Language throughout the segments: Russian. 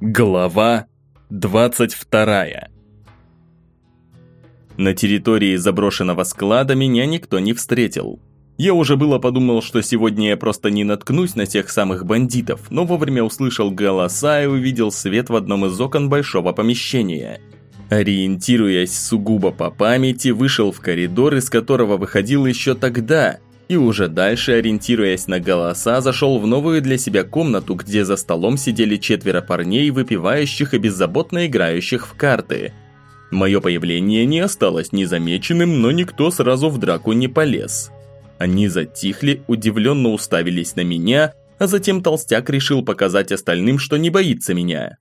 Глава 22 На территории заброшенного склада меня никто не встретил. Я уже было подумал, что сегодня я просто не наткнусь на тех самых бандитов, но вовремя услышал голоса и увидел свет в одном из окон большого помещения. Ориентируясь сугубо по памяти, вышел в коридор, из которого выходил еще тогда – и уже дальше, ориентируясь на голоса, зашел в новую для себя комнату, где за столом сидели четверо парней, выпивающих и беззаботно играющих в карты. Мое появление не осталось незамеченным, но никто сразу в драку не полез. Они затихли, удивленно уставились на меня, а затем толстяк решил показать остальным, что не боится меня.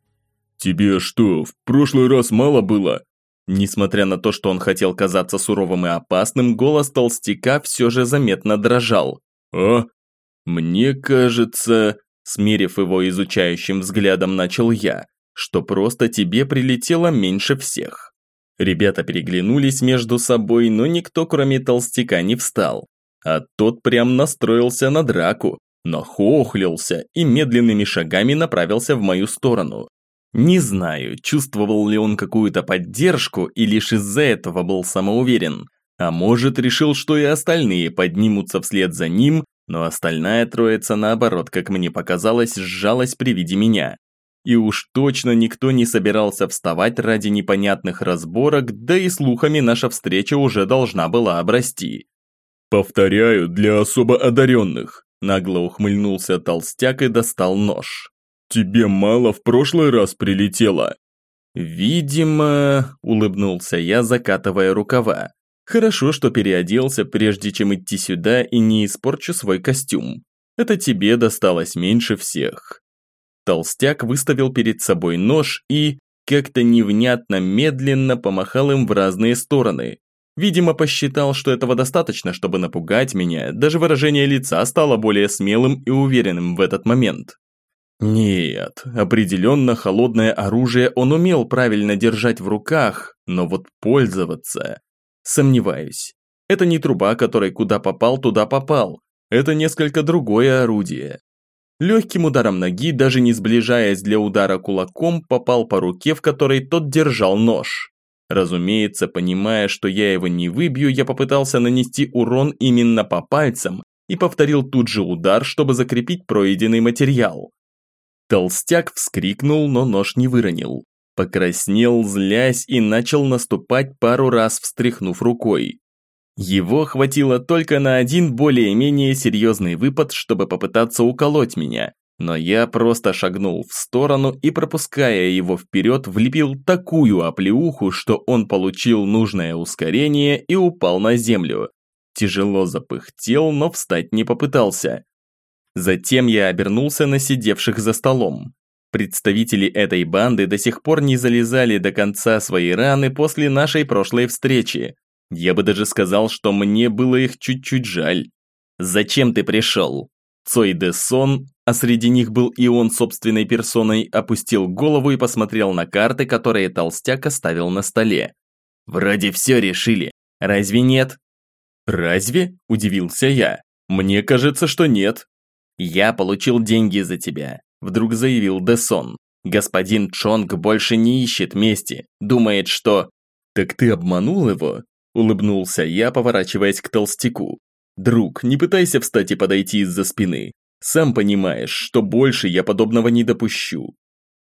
«Тебе что, в прошлый раз мало было?» Несмотря на то, что он хотел казаться суровым и опасным, голос толстяка все же заметно дрожал. «А? Мне кажется...» Смерив его изучающим взглядом, начал я, что просто тебе прилетело меньше всех. Ребята переглянулись между собой, но никто, кроме толстяка, не встал. А тот прям настроился на драку, нахохлился и медленными шагами направился в мою сторону. Не знаю, чувствовал ли он какую-то поддержку и лишь из-за этого был самоуверен. А может, решил, что и остальные поднимутся вслед за ним, но остальная троица, наоборот, как мне показалось, сжалась при виде меня. И уж точно никто не собирался вставать ради непонятных разборок, да и слухами наша встреча уже должна была обрасти. «Повторяю, для особо одаренных», – нагло ухмыльнулся толстяк и достал нож. «Тебе мало в прошлый раз прилетело?» «Видимо...» – улыбнулся я, закатывая рукава. «Хорошо, что переоделся, прежде чем идти сюда и не испорчу свой костюм. Это тебе досталось меньше всех». Толстяк выставил перед собой нож и, как-то невнятно медленно помахал им в разные стороны. Видимо, посчитал, что этого достаточно, чтобы напугать меня, даже выражение лица стало более смелым и уверенным в этот момент. Нет, определенно холодное оружие он умел правильно держать в руках, но вот пользоваться... Сомневаюсь. Это не труба, которой куда попал, туда попал. Это несколько другое орудие. Легким ударом ноги, даже не сближаясь для удара кулаком, попал по руке, в которой тот держал нож. Разумеется, понимая, что я его не выбью, я попытался нанести урон именно по пальцам и повторил тут же удар, чтобы закрепить пройденный материал. Толстяк вскрикнул, но нож не выронил. Покраснел, злясь, и начал наступать пару раз, встряхнув рукой. Его хватило только на один более-менее серьезный выпад, чтобы попытаться уколоть меня, но я просто шагнул в сторону и, пропуская его вперед, влепил такую оплеуху, что он получил нужное ускорение и упал на землю. Тяжело запыхтел, но встать не попытался. Затем я обернулся на сидевших за столом. Представители этой банды до сих пор не залезали до конца своей раны после нашей прошлой встречи. Я бы даже сказал, что мне было их чуть-чуть жаль. «Зачем ты пришел?» Цой де Сон, а среди них был и он собственной персоной, опустил голову и посмотрел на карты, которые толстяк оставил на столе. «Вроде все решили. Разве нет?» «Разве?» – удивился я. «Мне кажется, что нет. «Я получил деньги за тебя», – вдруг заявил Десон. «Господин Чонг больше не ищет мести, думает, что...» «Так ты обманул его?» – улыбнулся я, поворачиваясь к толстяку. «Друг, не пытайся встать и подойти из-за спины. Сам понимаешь, что больше я подобного не допущу».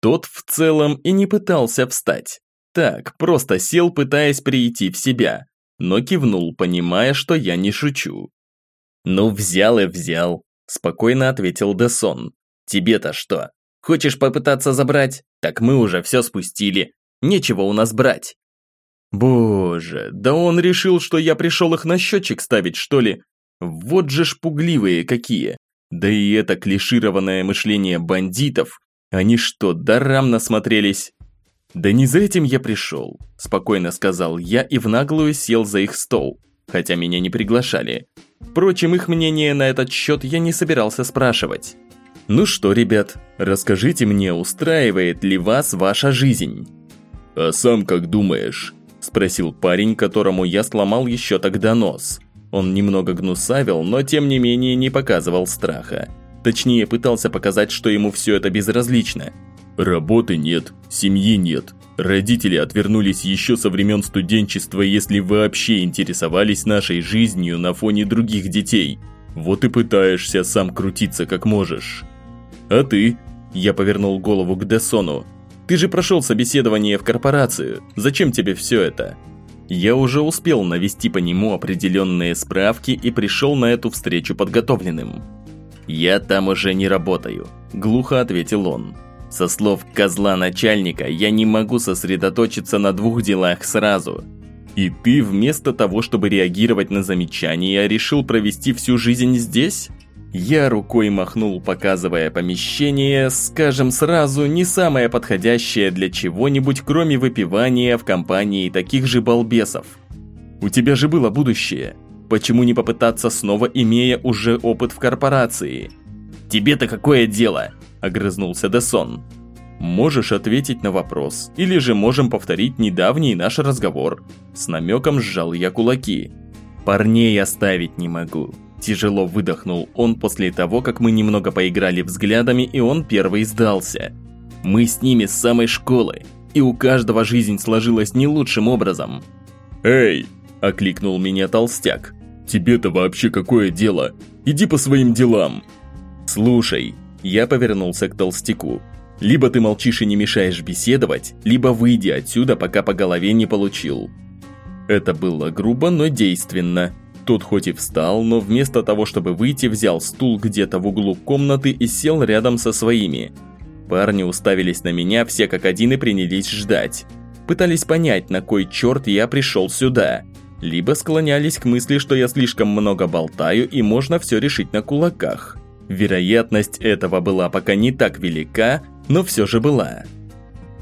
Тот в целом и не пытался встать. Так, просто сел, пытаясь прийти в себя, но кивнул, понимая, что я не шучу. «Ну, взял и взял. Спокойно ответил Десон. Тебе-то что? Хочешь попытаться забрать? Так мы уже все спустили. Нечего у нас брать. Боже, да он решил, что я пришел их на счетчик ставить, что ли? Вот же шпугливые какие. Да и это клишированное мышление бандитов. Они что, дарам насмотрелись? Да не за этим я пришел, спокойно сказал я и в наглую сел за их стол хотя меня не приглашали. Впрочем, их мнение на этот счет я не собирался спрашивать. «Ну что, ребят, расскажите мне, устраивает ли вас ваша жизнь?» «А сам как думаешь?» – спросил парень, которому я сломал еще тогда нос. Он немного гнусавил, но тем не менее не показывал страха. Точнее, пытался показать, что ему все это безразлично. Работы нет, семьи нет. Родители отвернулись еще со времен студенчества, если вообще интересовались нашей жизнью на фоне других детей. Вот и пытаешься сам крутиться как можешь. А ты? Я повернул голову к Десону. Ты же прошел собеседование в корпорацию. Зачем тебе все это? Я уже успел навести по нему определенные справки и пришел на эту встречу подготовленным. «Я там уже не работаю», – глухо ответил он. «Со слов козла начальника я не могу сосредоточиться на двух делах сразу. И ты вместо того, чтобы реагировать на замечания, решил провести всю жизнь здесь?» Я рукой махнул, показывая помещение, скажем сразу, не самое подходящее для чего-нибудь, кроме выпивания в компании таких же балбесов. У тебя же было будущее. Почему не попытаться снова, имея уже опыт в корпорации? Тебе-то какое дело? Огрызнулся Десон. Можешь ответить на вопрос, или же можем повторить недавний наш разговор. С намеком сжал я кулаки. Парней оставить не могу. Тяжело выдохнул он после того, как мы немного поиграли взглядами, и он первый сдался. Мы с ними с самой школы, и у каждого жизнь сложилась не лучшим образом. «Эй!» – окликнул меня толстяк. «Тебе-то вообще какое дело? Иди по своим делам!» «Слушай!» – я повернулся к толстяку. «Либо ты молчишь и не мешаешь беседовать, либо выйди отсюда, пока по голове не получил». Это было грубо, но действенно – тот хоть и встал, но вместо того, чтобы выйти, взял стул где-то в углу комнаты и сел рядом со своими. Парни уставились на меня все как один и принялись ждать. Пытались понять, на кой черт я пришел сюда. Либо склонялись к мысли, что я слишком много болтаю и можно все решить на кулаках. Вероятность этого была пока не так велика, но все же была.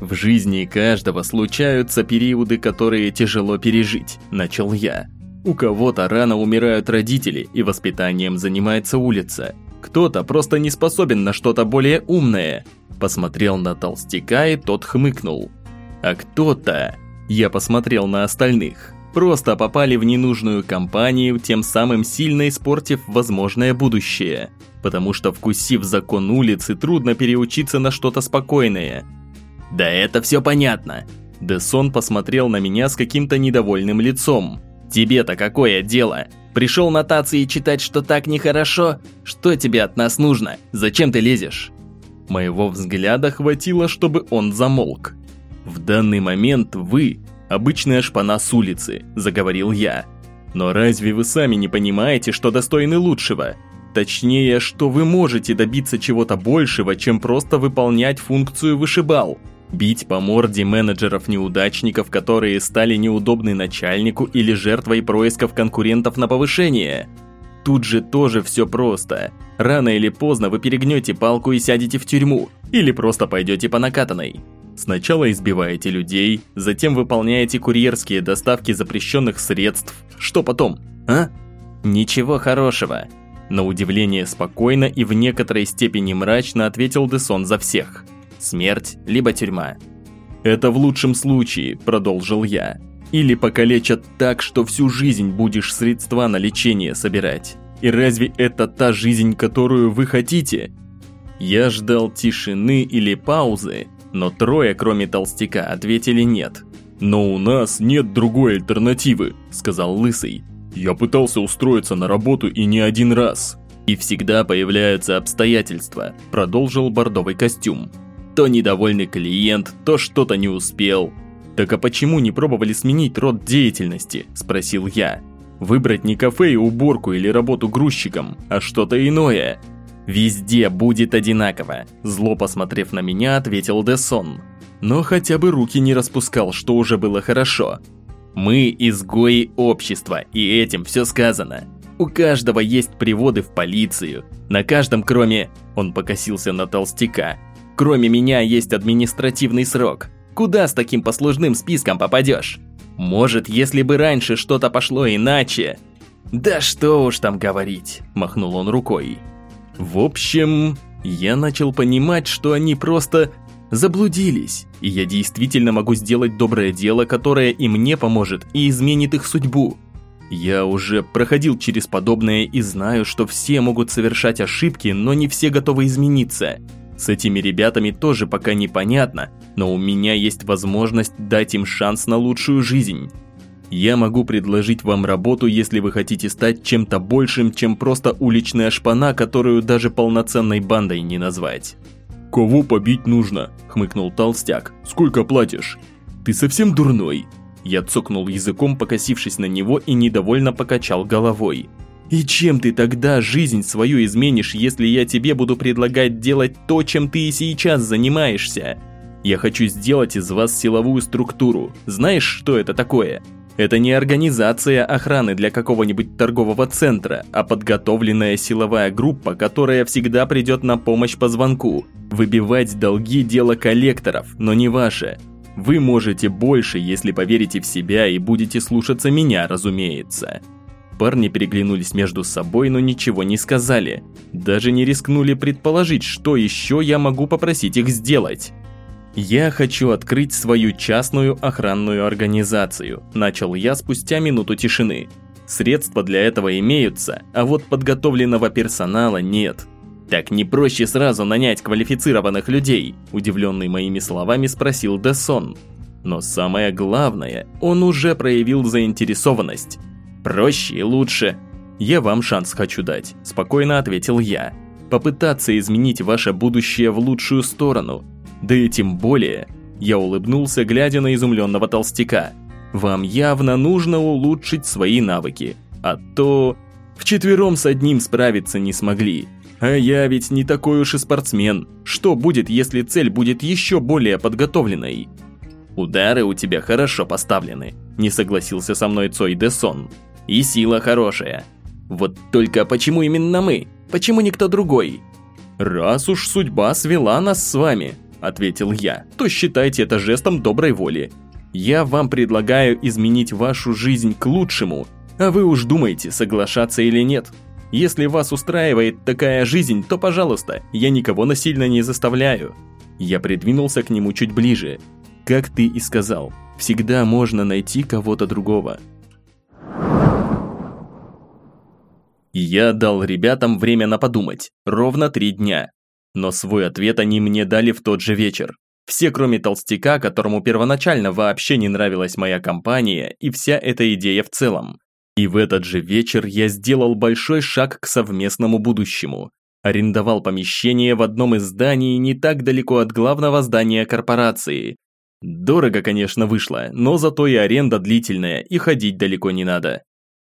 В жизни каждого случаются периоды, которые тяжело пережить, начал я. У кого-то рано умирают родители, и воспитанием занимается улица. Кто-то просто не способен на что-то более умное. Посмотрел на толстяка, и тот хмыкнул. А кто-то... Я посмотрел на остальных. Просто попали в ненужную компанию, тем самым сильно испортив возможное будущее. Потому что вкусив закон улицы, трудно переучиться на что-то спокойное. «Да это все понятно!» Десон посмотрел на меня с каким-то недовольным лицом. Тебе-то какое дело? Пришел нотации читать, что так нехорошо? Что тебе от нас нужно? Зачем ты лезешь?» Моего взгляда хватило, чтобы он замолк. «В данный момент вы – обычная шпана с улицы», – заговорил я. «Но разве вы сами не понимаете, что достойны лучшего? Точнее, что вы можете добиться чего-то большего, чем просто выполнять функцию вышибал?» Бить по морде менеджеров-неудачников, которые стали неудобны начальнику или жертвой происков конкурентов на повышение. Тут же тоже все просто. Рано или поздно вы перегнете палку и сядете в тюрьму, или просто пойдете по накатанной. Сначала избиваете людей, затем выполняете курьерские доставки запрещенных средств. Что потом, а? Ничего хорошего. На удивление спокойно и в некоторой степени мрачно ответил Десон за всех – Смерть, либо тюрьма. «Это в лучшем случае», – продолжил я. «Или покалечат так, что всю жизнь будешь средства на лечение собирать. И разве это та жизнь, которую вы хотите?» Я ждал тишины или паузы, но трое, кроме толстяка, ответили нет. «Но у нас нет другой альтернативы», – сказал Лысый. «Я пытался устроиться на работу и не один раз». «И всегда появляются обстоятельства», – продолжил бордовый костюм. То недовольный клиент, то что-то не успел. «Так а почему не пробовали сменить род деятельности?» – спросил я. «Выбрать не кафе и уборку или работу грузчиком, а что-то иное». «Везде будет одинаково», – зло посмотрев на меня, ответил Десон. Но хотя бы руки не распускал, что уже было хорошо. «Мы изгои общества, и этим все сказано. У каждого есть приводы в полицию. На каждом, кроме...» Он покосился на толстяка. Кроме меня есть административный срок. Куда с таким послужным списком попадешь? Может, если бы раньше что-то пошло иначе? Да что уж там говорить, махнул он рукой. В общем, я начал понимать, что они просто заблудились, и я действительно могу сделать доброе дело, которое и мне поможет и изменит их судьбу. Я уже проходил через подобное и знаю, что все могут совершать ошибки, но не все готовы измениться. С этими ребятами тоже пока непонятно, но у меня есть возможность дать им шанс на лучшую жизнь. Я могу предложить вам работу, если вы хотите стать чем-то большим, чем просто уличная шпана, которую даже полноценной бандой не назвать. «Кого побить нужно?» – хмыкнул толстяк. «Сколько платишь?» «Ты совсем дурной?» Я цокнул языком, покосившись на него и недовольно покачал головой. «И чем ты тогда жизнь свою изменишь, если я тебе буду предлагать делать то, чем ты и сейчас занимаешься? Я хочу сделать из вас силовую структуру. Знаешь, что это такое?» Это не организация охраны для какого-нибудь торгового центра, а подготовленная силовая группа, которая всегда придет на помощь по звонку. Выбивать долги – дело коллекторов, но не ваше. Вы можете больше, если поверите в себя и будете слушаться меня, разумеется. Парни переглянулись между собой, но ничего не сказали. Даже не рискнули предположить, что еще я могу попросить их сделать. «Я хочу открыть свою частную охранную организацию», – начал я спустя минуту тишины. «Средства для этого имеются, а вот подготовленного персонала нет». «Так не проще сразу нанять квалифицированных людей?» – удивленный моими словами спросил Десон. Но самое главное, он уже проявил заинтересованность. «Проще и лучше. Я вам шанс хочу дать», – спокойно ответил я. «Попытаться изменить ваше будущее в лучшую сторону – да и тем более, я улыбнулся, глядя на изумленного толстяка. Вам явно нужно улучшить свои навыки, а то вчетвером с одним справиться не смогли. А я ведь не такой уж и спортсмен. Что будет, если цель будет еще более подготовленной? Удары у тебя хорошо поставлены, не согласился со мной Цой Десон. И сила хорошая. Вот только почему именно мы? Почему никто другой? Раз уж судьба свела нас с вами, – ответил я, – то считайте это жестом доброй воли. Я вам предлагаю изменить вашу жизнь к лучшему, а вы уж думаете, соглашаться или нет. Если вас устраивает такая жизнь, то, пожалуйста, я никого насильно не заставляю. Я придвинулся к нему чуть ближе. Как ты и сказал, всегда можно найти кого-то другого. Я дал ребятам время на подумать, ровно три дня. Но свой ответ они мне дали в тот же вечер. Все, кроме толстяка, которому первоначально вообще не нравилась моя компания и вся эта идея в целом. И в этот же вечер я сделал большой шаг к совместному будущему. Арендовал помещение в одном из зданий не так далеко от главного здания корпорации. Дорого, конечно, вышло, но зато и аренда длительная, и ходить далеко не надо.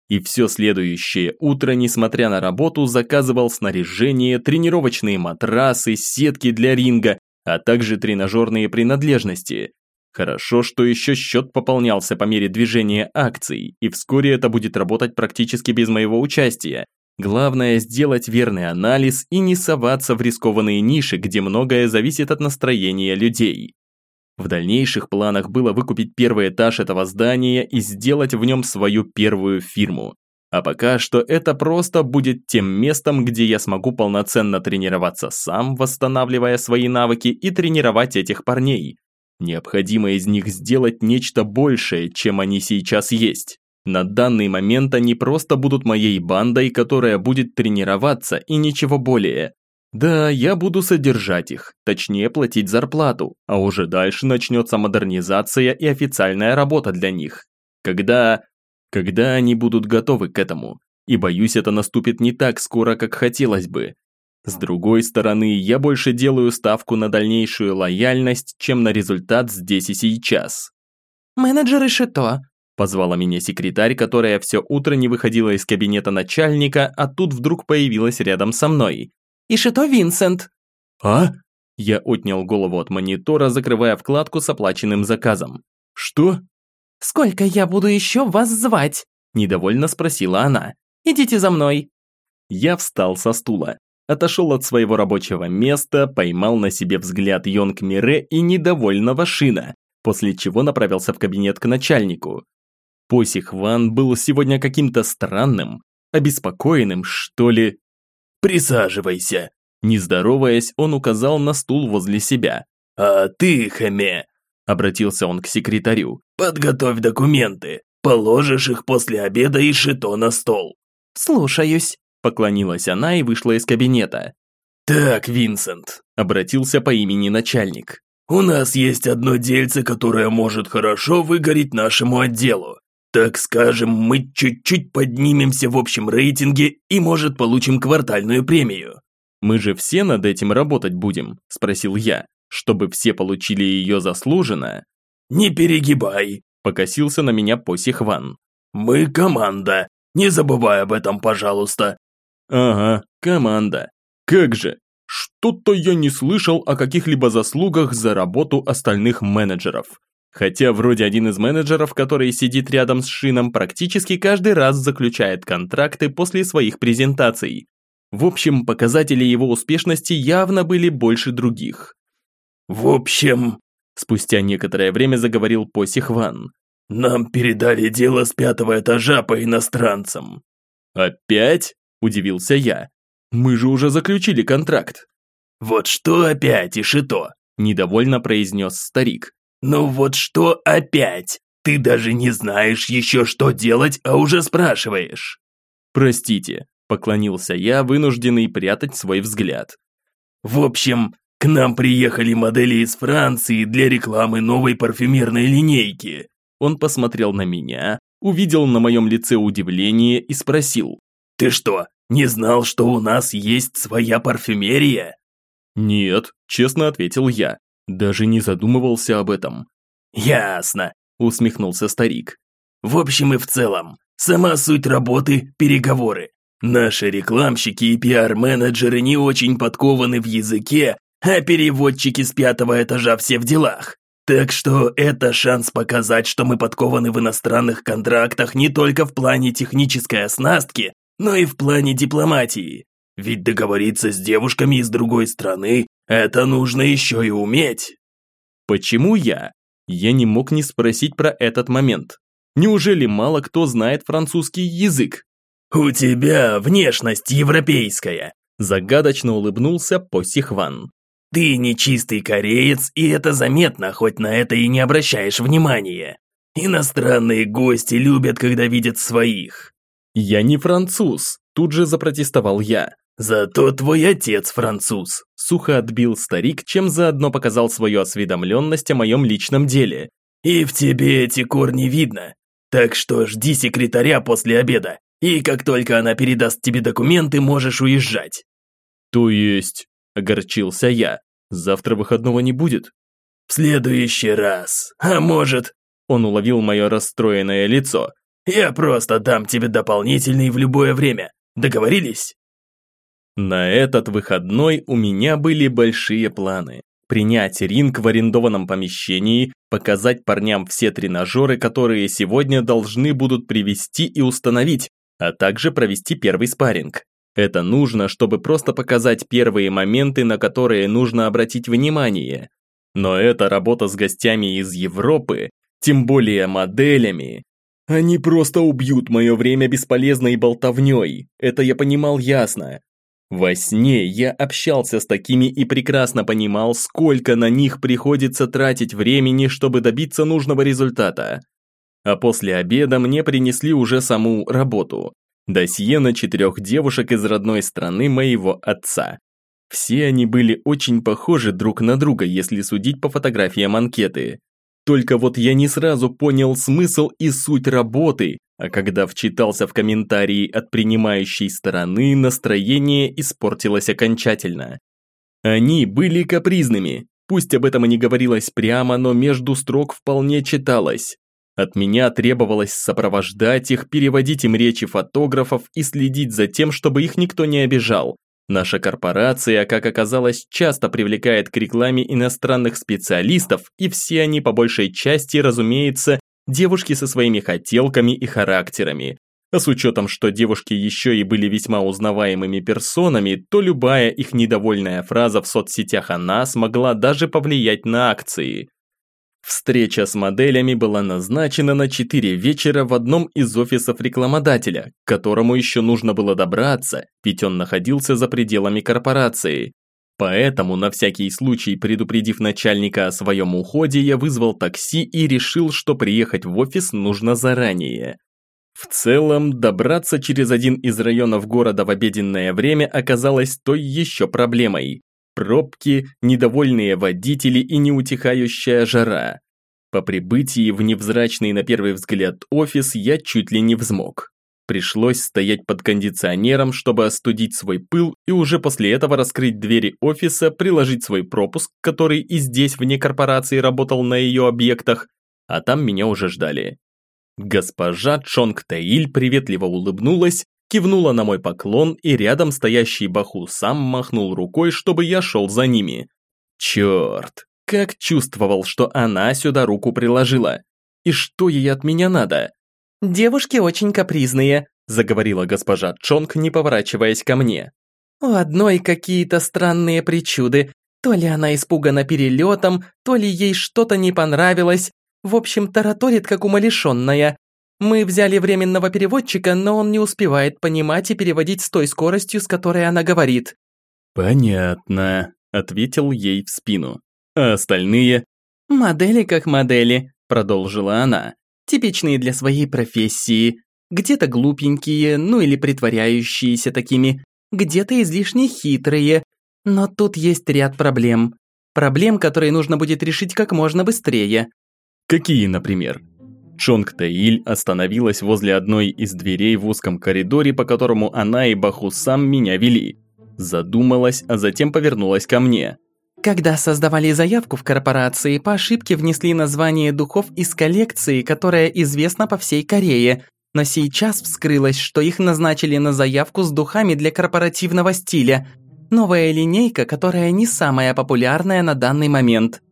И все следующее утро, несмотря на работу, заказывал снаряжение, тренировочные матрасы, сетки для ринга, а также тренажерные принадлежности. Хорошо, что еще счет пополнялся по мере движения акций, и вскоре это будет работать практически без моего участия. Главное сделать верный анализ и не соваться в рискованные ниши, где многое зависит от настроения людей. В дальнейших планах было выкупить первый этаж этого здания и сделать в нем свою первую фирму. А пока что это просто будет тем местом, где я смогу полноценно тренироваться сам, восстанавливая свои навыки и тренировать этих парней. Необходимо из них сделать нечто большее, чем они сейчас есть. На данный момент они просто будут моей бандой, которая будет тренироваться и ничего более. Да, я буду содержать их, точнее платить зарплату, а уже дальше начнется модернизация и официальная работа для них. Когда... Когда они будут готовы к этому. И боюсь, это наступит не так скоро, как хотелось бы. С другой стороны, я больше делаю ставку на дальнейшую лояльность, чем на результат здесь и сейчас. «Менеджер Ишито», – позвала меня секретарь, которая все утро не выходила из кабинета начальника, а тут вдруг появилась рядом со мной. Ишито Винсент». «А?» Я отнял голову от монитора, закрывая вкладку с оплаченным заказом. «Что?» «Сколько я буду еще вас звать?» Недовольно спросила она. «Идите за мной». Я встал со стула, отошел от своего рабочего места, поймал на себе взгляд Йонг Мире и недовольного Шина, после чего направился в кабинет к начальнику. Посих Ван был сегодня каким-то странным, обеспокоенным, что ли. «Присаживайся!» Не здороваясь, он указал на стул возле себя. «А ты, Хаме!» Обратился он к секретарю. «Подготовь документы. Положишь их после обеда и шито на стол». «Слушаюсь», поклонилась она и вышла из кабинета. «Так, Винсент», – обратился по имени начальник. «У нас есть одно дельце, которое может хорошо выгореть нашему отделу. Так скажем, мы чуть-чуть поднимемся в общем рейтинге и, может, получим квартальную премию». «Мы же все над этим работать будем?» – спросил я. «Чтобы все получили ее заслуженно?» «Не перегибай», – покосился на меня Посих Ван. «Мы команда. Не забывай об этом, пожалуйста». «Ага, команда. Как же, что-то я не слышал о каких-либо заслугах за работу остальных менеджеров. Хотя вроде один из менеджеров, который сидит рядом с Шином, практически каждый раз заключает контракты после своих презентаций. В общем, показатели его успешности явно были больше других. «В общем...» Спустя некоторое время заговорил Посих Ван. «Нам передали дело с пятого этажа по иностранцам». «Опять?» – удивился я. Мы же уже заключили контракт. Вот что опять, Ишито? Недовольно произнес старик. Ну вот что опять? Ты даже не знаешь еще, что делать, а уже спрашиваешь. Простите, поклонился я, вынужденный прятать свой взгляд. В общем, к нам приехали модели из Франции для рекламы новой парфюмерной линейки. Он посмотрел на меня, увидел на моем лице удивление и спросил. Ты что, не знал, что у нас есть своя парфюмерия?» «Нет», – честно ответил я. Даже не задумывался об этом. «Ясно», – усмехнулся старик. «В общем и в целом, сама суть работы – переговоры. Наши рекламщики и пиар-менеджеры не очень подкованы в языке, а переводчики с пятого этажа все в делах. Так что это шанс показать, что мы подкованы в иностранных контрактах не только в плане технической оснастки, но и в плане дипломатии. Ведь договориться с девушками из другой страны – это нужно еще и уметь. Почему я? Я не мог не спросить про этот момент. Неужели мало кто знает французский язык? «У тебя внешность европейская», – загадочно улыбнулся Посихван. «Ты не чистый кореец, и это заметно, хоть на это и не обращаешь внимания. Иностранные гости любят, когда видят своих. «Я не француз», – тут же запротестовал я. «Зато твой отец француз», – сухо отбил старик, чем заодно показал свою осведомленность о моем личном деле. «И в тебе эти корни видно. Так что жди секретаря после обеда, и как только она передаст тебе документы, можешь уезжать». «То есть...» – огорчился я. «Завтра выходного не будет?» «В следующий раз. А может...» Он уловил мое расстроенное лицо. Я просто дам тебе дополнительный в любое время. Договорились?» На этот выходной у меня были большие планы. Принять ринг в арендованном помещении, показать парням все тренажеры, которые сегодня должны будут привести и установить, а также провести первый спарринг. Это нужно, чтобы просто показать первые моменты, на которые нужно обратить внимание. Но эта работа с гостями из Европы, тем более моделями, они просто убьют мое время бесполезной болтовней, это я понимал ясно. Во сне я общался с такими и прекрасно понимал, сколько на них приходится тратить времени, чтобы добиться нужного результата. А после обеда мне принесли уже саму работу. Досье на четырех девушек из родной страны моего отца. Все они были очень похожи друг на друга, если судить по фотографиям анкеты. Только вот я не сразу понял смысл и суть работы, а когда вчитался в комментарии от принимающей стороны, настроение испортилось окончательно. Они были капризными, пусть об этом и не говорилось прямо, но между строк вполне читалось. От меня требовалось сопровождать их, переводить им речи фотографов и следить за тем, чтобы их никто не обижал, Наша корпорация, как оказалось, часто привлекает к рекламе иностранных специалистов, и все они по большей части, разумеется, девушки со своими хотелками и характерами. А с учетом, что девушки еще и были весьма узнаваемыми персонами, то любая их недовольная фраза в соцсетях о нас могла даже повлиять на акции. Встреча с моделями была назначена на 4 вечера в одном из офисов рекламодателя, к которому еще нужно было добраться, ведь он находился за пределами корпорации. Поэтому, на всякий случай предупредив начальника о своем уходе, я вызвал такси и решил, что приехать в офис нужно заранее. В целом, добраться через один из районов города в обеденное время оказалось той еще проблемой. Пробки, недовольные водители и неутихающая жара. По прибытии в невзрачный на первый взгляд офис я чуть ли не взмок. Пришлось стоять под кондиционером, чтобы остудить свой пыл и уже после этого раскрыть двери офиса, приложить свой пропуск, который и здесь вне корпорации работал на ее объектах, а там меня уже ждали. Госпожа Чонг Таиль приветливо улыбнулась, кивнула на мой поклон и рядом стоящий Баху сам махнул рукой, чтобы я шел за ними. Черт, как чувствовал, что она сюда руку приложила. И что ей от меня надо? «Девушки очень капризные», заговорила госпожа Чонг, не поворачиваясь ко мне. «У одной какие-то странные причуды. То ли она испугана перелетом, то ли ей что-то не понравилось. В общем, тараторит, как умалишенная. Мы взяли временного переводчика, но он не успевает понимать и переводить с той скоростью, с которой она говорит». «Понятно», – ответил ей в спину. «А остальные?» «Модели как модели», – продолжила она типичные для своей профессии, где-то глупенькие, ну или притворяющиеся такими, где-то излишне хитрые. Но тут есть ряд проблем. Проблем, которые нужно будет решить как можно быстрее. Какие, например? Чонг Таиль остановилась возле одной из дверей в узком коридоре, по которому она и Баху сам меня вели. Задумалась, а затем повернулась ко мне. Когда создавали заявку в корпорации, по ошибке внесли название духов из коллекции, которая известна по всей Корее. Но сейчас вскрылось, что их назначили на заявку с духами для корпоративного стиля. Новая линейка, которая не самая популярная на данный момент.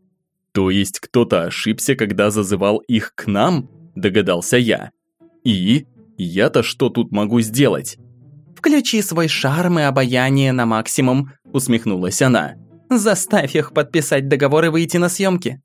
То есть кто-то ошибся, когда зазывал их к нам? Догадался я. И? Я-то что тут могу сделать? «Включи свой шарм и обаяние на максимум», усмехнулась она. Заставь их подписать договор и выйти на съемки.